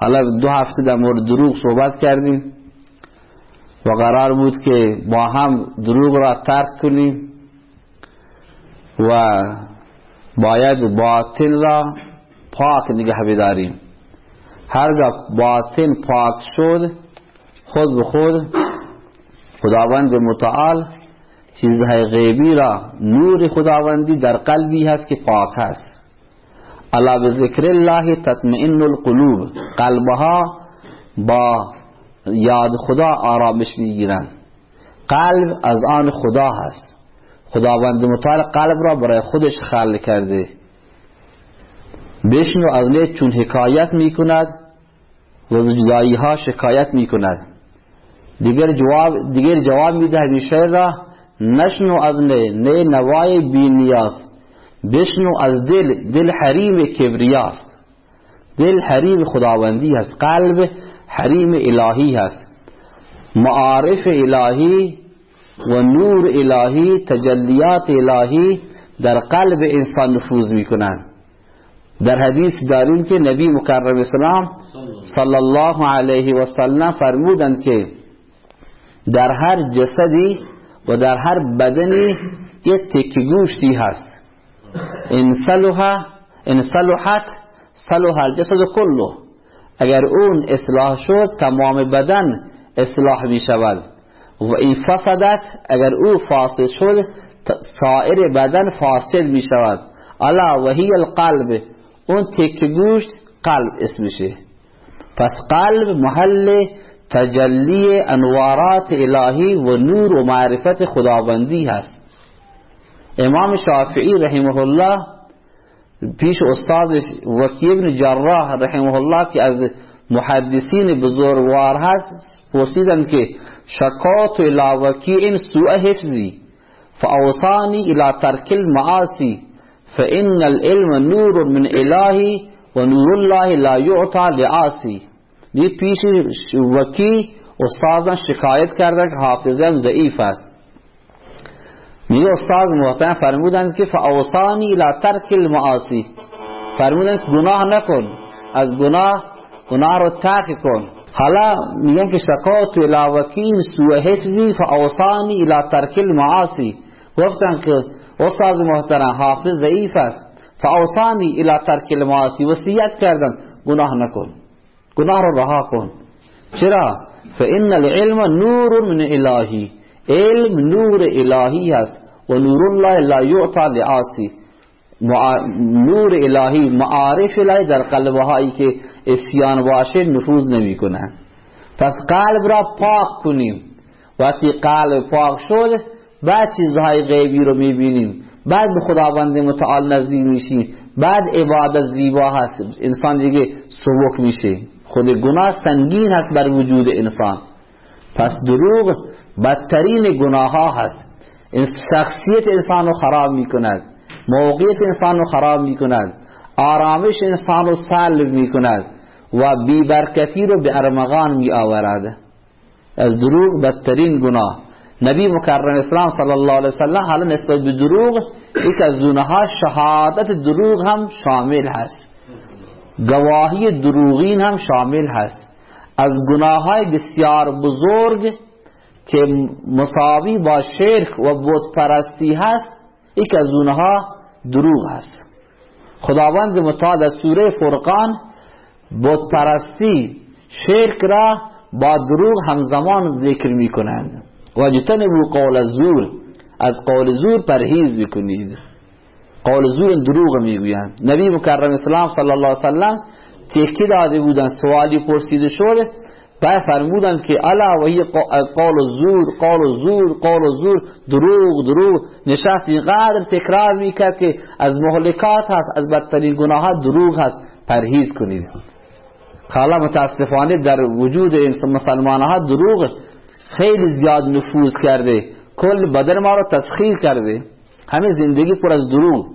حالا دو هفته در مورد دروغ صحبت کردیم و قرار بود که با هم دروغ را ترک کنیم و باید باطل را پاک نگه بداریم. هرگاه باطل پاک شد خود به خود خداوند متعال چیزهای غیبی را نور خداوندی در قلبی هست که پاک هست. الا بذکر الله تطمئن القلوب. قلبها با یاد خدا آرامش می‌گیرند قلب از آن خدا هست. خداوند متعال قلب را برای خودش خلق کرده. بشنو از چون حکایت می‌کند و جدایی ها شکایت می‌کند. دیگر جواب دیگر جواب میده این شعر را نشنو از نه نه نوای بی نیاز. بشنو از دل دل حریم کبریاست دل حریم خداوندی هست. قلب حریم الهی هست. معارف الهی و نور الهی تجلیات الهی در قلب انسان نفوذ می‌کنند. در حدیث داریم که نبی مکرم اسلام صلی الله علیه و سلم فرمودند که در هر جسدی و در هر بدنی یک تکی گوشتی هست. ان صلح ان صلحت صلح الجسد كله. اگر اون اصلاح شد تمام بدن اصلاح می شود. و این فسدت اگر او فاسد شد سایر بدن فاسد می شود. الا وهی القلب. اون تک گوشت قلب اسمشه پس قلب محل تجلی انوارات الهی و نور و معرفت خداوندی هست. امام شافعی رحمه الله پیش استاد وکی ابن جراح رحمه الله که از محدثین بزرگوار هست پرسیدن که شکات الى وکیع سوء حفظی فاوصانی الى ترک المعاصی فان العلم نور من الهی و نور الله لا یعطى لعاصی. دی پیش وکی استادان شکایت کردن که حافظم ضعیف است. میگه استاد محترم فرمودند که فاوصانی لا ترک المعاصی. فرمودند گناه نکن از گناه گناه رو ترک کن. حالا میگن که شکات الى وکیل سوء حفظی فاوصانی الى ترک المعاصی. گفتن که استاد محترم حافظ ضعیف است. فاوصانی الى ترک المعاصی وصیت کردن گناه نکن. گناه رو رها کن. چرا؟ فان العلم نور من الهی. علم نور الهی است و نور الله لا یعطى لعاصی نور الهی معارف الهی در قلبهایی که اسیان باشه نفوذ نمی کنن پس قلب را پاک کنیم. وقتی قلب پاک شد بعد چیزهای غیبی رو می‌بینیم. بعد به خداوند متعال نزدیک میشیم. بعد عبادت زیبا هست. انسان دیگه سبک میشه. خود گناه سنگین هست بر وجود انسان. پس دروغ بدترین گناه ها هست شخصیت انسان رو خراب می کند موقعیت انسان رو خراب می کند آرامش انسان رو سلب می کند و بیبرکتی رو به ارمغان می آورد از دروغ بدترین گناه. نبی مکرم اسلام صلی الله علیه وسلم حالا نسبت به دروغ یک از دونها شهادت دروغ هم شامل هست. گواهی دروغین هم شامل هست. از گناه های بسیار بزرگ که مساوی با شرک و بود پرستی هست یک از اونها دروغ هست. خداوند متعال در سوره فرقان بود پرستی شرک را با دروغ همزمان ذکر می کنند و جتنبو قول زور از قول زور پرهیز بکنید قول زور دروغ می‌گویند. نبی مکرم اسلام صلی الله علیه وسلم تکی داده بودن سوالی پرسیده شده بعد فرمودند که الا و هی قول زور قول زور قول زور دروغ دروغ. نشست اینقدر تکرار می‌کرد که از محلکات هست از بدترین گناه دروغ هست. پرهیز کنید. حالا متاسفانه در وجود مسلمان ها دروغ خیلی زیاد نفوذ کرده. کل بدن ما رو تسخیر کرده. همه زندگی پر از دروغ.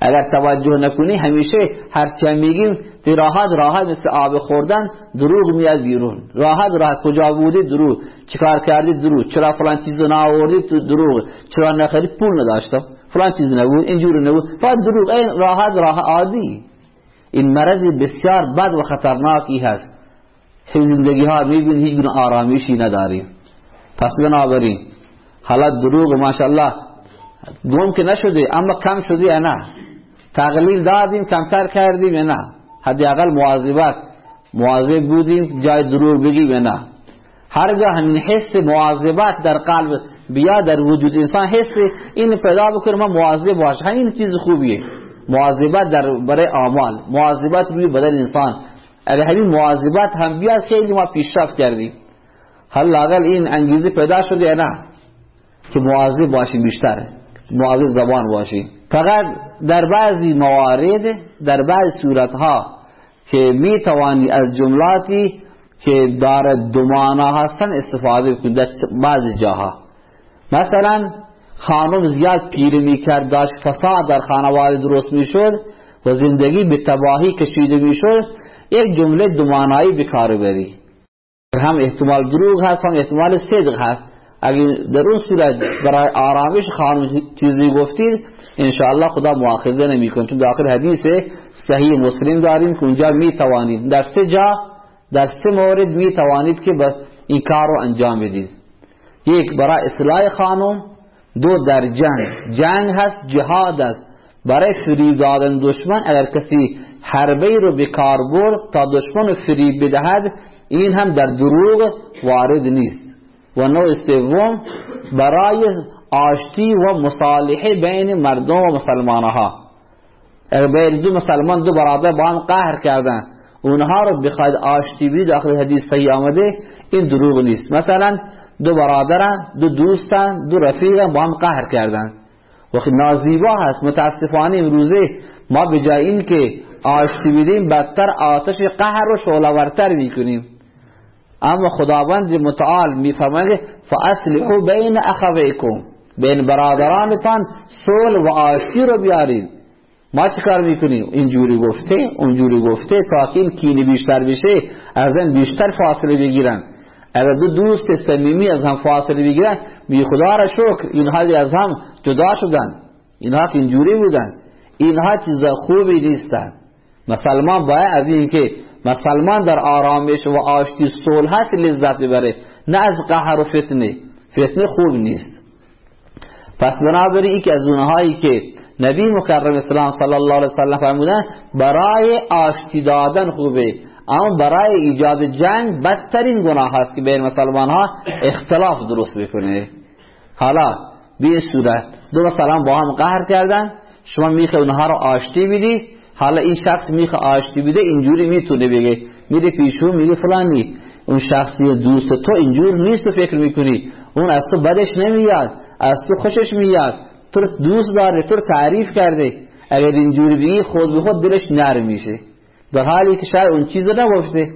اگر توجه نکنی همیشه هرچی میگیم تی راحت راحت مثل آب خوردن دروغ میاد بیرون. راحت راحت. کجا بودی؟ دروغ. چیکار کردی؟ دروغ. چرا فلان چیزو نآوردی؟ تو دروغ. چرا نخرید پول نداشتم فلان چیز نبود اینجور نبود. فقط دروغ. این راحت راحت عادی. این مرض بسیار بد و خطرناکی هست. که زندگی ها می‌بینید هیچ گونه آرامیشی نداریم پس بنابراین حالا دروغ ماشاءالله دوم که نشده اما کم شده یا نه؟ تقلیل دادیم کمتر کردیم یا نه؟ حداقل مواظبت مواظب بودیم جای دروغ بگیم یا نه؟ هرگاه حس مواظبت در قلب بیا در وجود انسان حس این پیدا بکنه ما مواظب باشه همین چیز خوبیه. مواظبت در برای اعمال مواظبت روی بدن انسان. اگر همین مواظبت هم بیاد خیلی ما پیشرفت کردیم. حالا این انگیزه پیدا شده نه؟ که مواظب باشیم بیشتر. مواظب زبان باشیم. فقط در بعضی موارد در بعضی صورتها که می توانی از جملاتی که دارد دو هستن استفاده کنید در بعضی جاها. مثلا خانم زیاد پیری می‌کرد داشت فساد در خانواده درست می‌شد و زندگی به تباهی کشیده می‌شد یک جمله دومانایی بکار بری. هم احتمال دروغ هست هم احتمال صدق هست. اگر در اون صورت برای آرامش خانم چیزی گفتید انشاءالله خدا مؤاخذه نمی کن چون داخل حدیث صحیح مسلم داریم که اونجا می توانید در سه جا در سه مورد می توانید که این کار رو انجام بدید. یک برای اصلاح خانم. دو در جنگ. جنگ هست جهاد است. برای فریب دادن دشمن اگر کسی حربه رو به کار برد تا دشمن فریب بدهد این هم در دروغ وارد نیست. و نوع سوم برای آشتی و مصالحه بین مردم و مسلمانها. بین دو مسلمان دو برادر با هم قهر کردن اونها رو بخواید آشتی بید داخل حدیث صحیح آمده این دروغ نیست. مثلا دو برادرن دو دوستن دو رفیقن با هم قهر کردن. وقت نازیبا هست متاسفانه امروزه ما به جای این که آشتی بدیم بدتر آتش قهر رو شعلورتر می‌کنیم. اما خداوند متعال میفرماید فاصلحوا بین اخویکم بین برادرانتان صلح و آشتی رو بیارید ما چه کار می‌کنیم؟ اینجوری گفته اونجوری گفته تا این کینی بیشتر بشه از بیشتر فاصله بگیرن. اگر دو دوست صمیمی از هم فاصله بگیرن بی خدا را شکر اینها از هم جدا شدن. اینها اینجوری بودن. اینها چیز خوبی نیستن. مسلمان باید از این که مسلمان در آرامش و آشتی صلح هست لذت ببره نه از قهر و فتنه. فتنه خوب نیست. پس بنابراین این که از اونهایی که نبی مکرم اسلام صلی الله علیه وسلم فرمودن برای آشتی دادن خوبه. اما برای ایجاد جنگ بدترین گناه هست که بین مسلمان ها اختلاف درست بکنه حالا به صورت دو مسلمان با هم قهر کردن. شما میخه اونها رو آشتی بدی حالا این شخص میخه آشتی بده اینجوری می‌تونه بگه. میره پیشون میگه فلانی اون شخصی دوست تو اینجور نیست تو فکر می‌کنی. اون از تو بدش نمیاد از تو خوشش میاد. تو دوست داره تو تعریف کرده. اگر اینجوری بگی خود به خود دلش نرم میشه. در حالی که شاید اون چیز نگفته.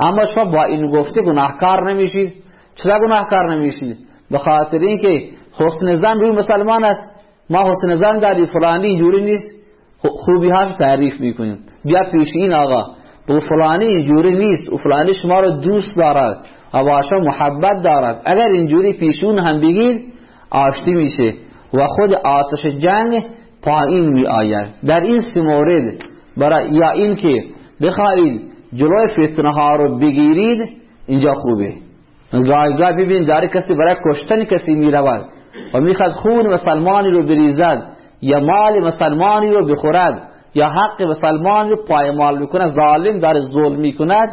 اما شما با این گفته گناهکار نمیشید. چرا گناهکار نمیشید؟ به خاطر اینکه حسن زن روی مسلمان است. ما حسن زن داری فلانی اینجوری نیست. خوبی ها تعریف می‌کنیم. بیا پیش این آقا. به فلانی اینجوری نیست. و فلانی شما رو دوست دارد. و باشا محبت دارد. اگر اینجوری پیشون هم بگید آشتی میشه و خود آتش جنگ پایین می آید در این سه مورد برای یا این که بخواهید جلوی فتنه ها رو بگیرید اینجا خوبه. گاه گاه ببین داره کسی برای کشتن کسی می رود و می‌خواد خون مسلمانی رو بریزد. یا مال مسلمانی رو بخورد یا حق مسلمانی رو پایمال بکنه ظالم داره ظلم می‌کند.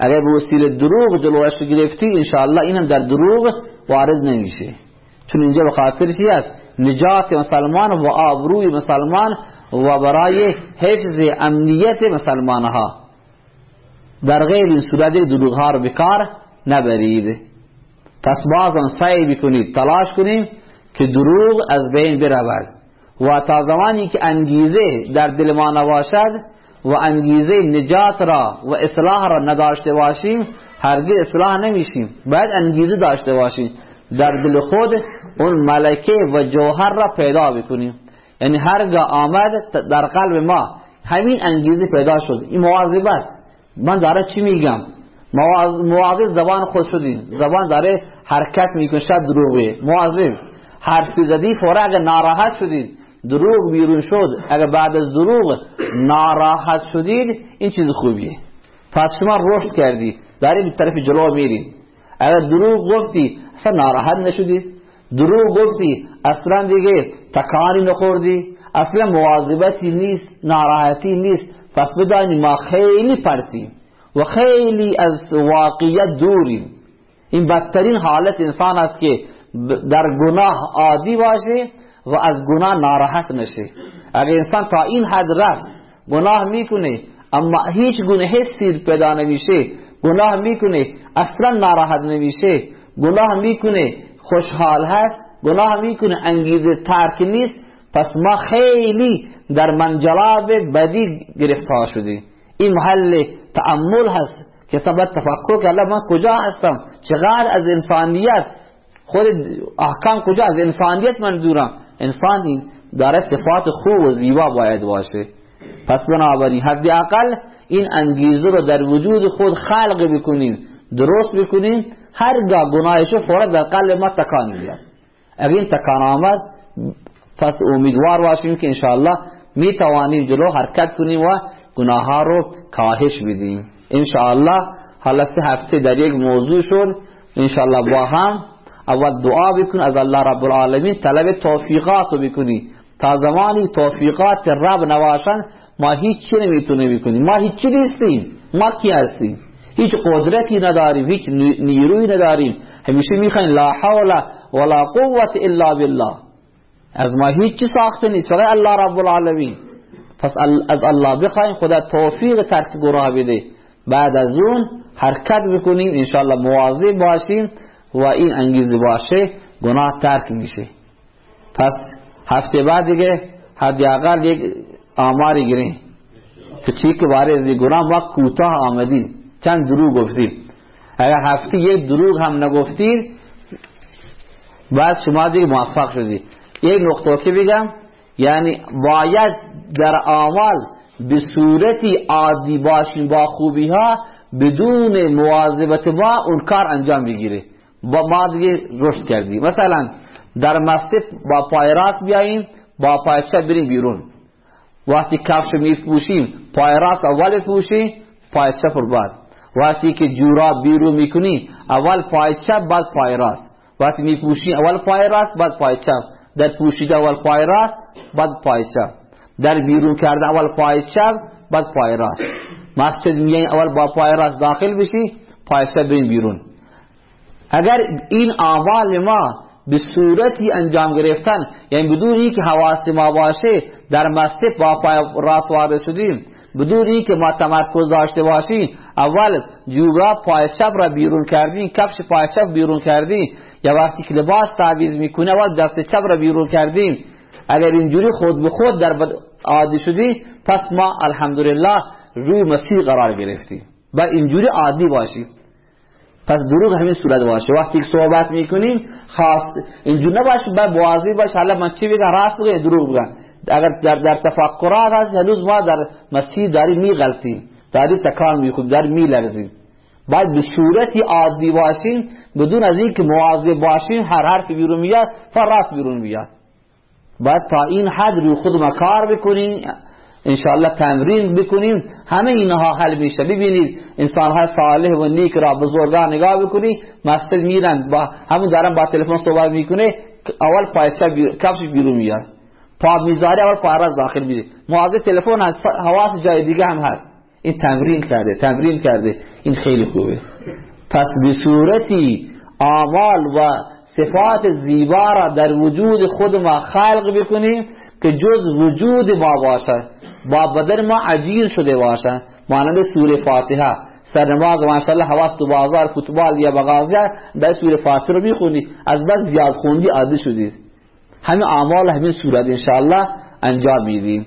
اگر به وسیله دروغ جلوش گرفتی انشاءالله اینم در دروغ وارد نمیشه چون اینجا به خاطر چی است؟ نجات مسلمان و آبروی مسلمان و برای حفظ امنیت مسلمان ها در غیر این صورت دروغ ها رو بکار نبرید. پس بازم سعی بکنید تلاش کنید. که دروغ از بین برود. و تا زمانی که انگیزه در دل ما نباشد و انگیزه نجات را و اصلاح را نداشته باشیم هرگز اصلاح نمیشیم. باید انگیزه داشته باشیم. در دل خود اون ملکه و جوهر را پیدا بکنیم. یعنی هرگاه آمد در قلب ما همین انگیزه پیدا شد. این مواظبت من داره چی میگم؟ مواظب زبان خود شدیم زبان داره حرکت می‌کنه شد دروغه. مواظب. حرفی زدی اگر ناراحت شدید دروغ بیرون شد اگر بعد از دروغ ناراحت شدید این چیز خوبیه. پس شما رشد کردی داری به طرف جلو میری اگر دروغ گفتی اصلا ناراحت نشدی. دروغ گفتی اصلا دیگه تکانی نخوردی. اصلا مواظبتی نیست ناراحتی نیست. پس بدانی ما خیلی پرتیم و خیلی از واقعیت دوریم. این بدترین حالت انسان است که در گناه عادی باشه و از گناه ناراحت نشه اگر انسان تا این حد رفت گناه می‌کنه اما هیچ گونه حسی پیدا نمیشه گناه می‌کنه اصلا ناراحت نمیشه گناه می‌کنه خوشحال هست گناه می‌کنه انگیزه ترک نیست پس ما خیلی در منجلاب بدی گرفتار شدیم این محل تعمل هست. که سبب تفکر که الله من کجا هستم؟ چقدر از انسانیت خود احکام کجا از انسانیت منظورم. انسان داره صفات خوب و زیبا باید باشه. پس بنابراین اقل این انگیزه رو در وجود خود خلق بکنیم درست بکنیم هرگاه گناهشو فورا در قلب ما تکان بیاد اگر این تکان آمد پس امیدوار باشیم که انشاءالله می توانیم جلو حرکت کنیم و گناه ها رو کاهش بدیم انشاءالله حالا سه هفته در یک موضوع شد. انشاءالله با هم اول دعا بکن از الله رب العالمین طلب توفیقات رو بکنی. تا زمانی توفیقات رب نواشن ما هیچ چی نمی‌تونه بکنیم. ما هیچ نیستیم. ما کی هستیم؟ هیچ قدرتی نداریم هیچ نیروی نداریم. همیشه می‌خواین لا حول ولا قوت الا بالله. از ما هیچ چی ساخته نیست فقط الله رب العالمین. پس از الله بخوایم خدا توفیق ترک گناه بده. بعد از اون حرکت بکنیم انشاءالله مواظب باشیم. و این انگیزه باشه گناه ترک میشه. پس هفته بعد دیگه حداقل یک آماری گیریم که چی که باره از گناه ما کوتاه آمدیم. چند دروغ گفتیم. اگر هفته یک دروغ هم نگفتید بعد شما دیگه موفق شدید یک نقطه که بگم یعنی باید در آمال به صورتی عادی باشیم با خوبی ها بدون مواظبت ما اون کار انجام بگیره. با ما دیگه رشد کردیم مثلا در مسجد با پای راست بیاییم با پای چپ بریم بیرون وقتی کفش می پوشیم پای راست اول پوشیم پای چپ بعد وقتی که جورا بیرون می‌کنی اول پای چپ بعد پای راست وقتی می پوشی اول پای راست بعد پای چپ در پوشیده اول پای راست بعد پای چپ در بیرون کرده اول پای چپ بعد پای راست مسجد میای اول با پای راست داخل بشی پای چپ بریم بیرون اگر این اعمال ما به صورتی انجام گرفتن یعنی بدون که حواس ما باشه در مسجد با پای راست وارد شدیم بدون که ما تمرکز داشته باشیم اول جورا پای چپ را بیرون کردیم کفش پای چپ بیرون کردیم. یا وقتی که لباس تعویض می‌کنه اول دست چپ را بیرون کردیم. اگر اینجوری خود به خود در عادی شدی پس ما الحمدلله روی مسیر قرار گرفتیم. بر اینجوری عادی باشیم. پس دروغ همین صورت باشه. وقتی که صحبت می‌کنیم خاص اینجور نباشه. بعد واضح باشه. حالا من چی بگم؟ راست بگم دروغ بگم. اگر در در تفکرات هست هنوز ما در مسجد داری میغلطیم. داری تکان میخوب داری میلرزیم. باید به صورتی عادی باشیم بدون از اینکه مواظب باشیم هر حرف بیرون میاد فراست بیرون میاد. باید تا این حد روی خود ما کار بکنیم. انشاءالله تمرین بکنیم. همه اینها حل میشه. ببینید انسان ها صالح و نیک را بزرگان نگاه بکنی مسجد میرن با همون دارن با تلفن صحبت می‌کنه اول پایچه بیر... کفش بیرون میاد. پا می‌ذاره اول پا داخل میره. مواظب تلفن هست حواس جای دیگه هم هست. این تمرین کرده تمرین کرده. این خیلی خوبه. پس به صورتی آمال و صفات زیبا را در وجود خود ما خلق بکنیم. که جز وجود ما باشد با بدن ما عجیر شده باشد مانند سوره فاتحه سرنماز ماشاءالله حواس تو بازار فوتبال یا بغازی در سوره فاتحه رو می‌خونی از بعد زیاد خوندی عادی شدید همین اعمال همین صورت انشاءالله انجام میدیم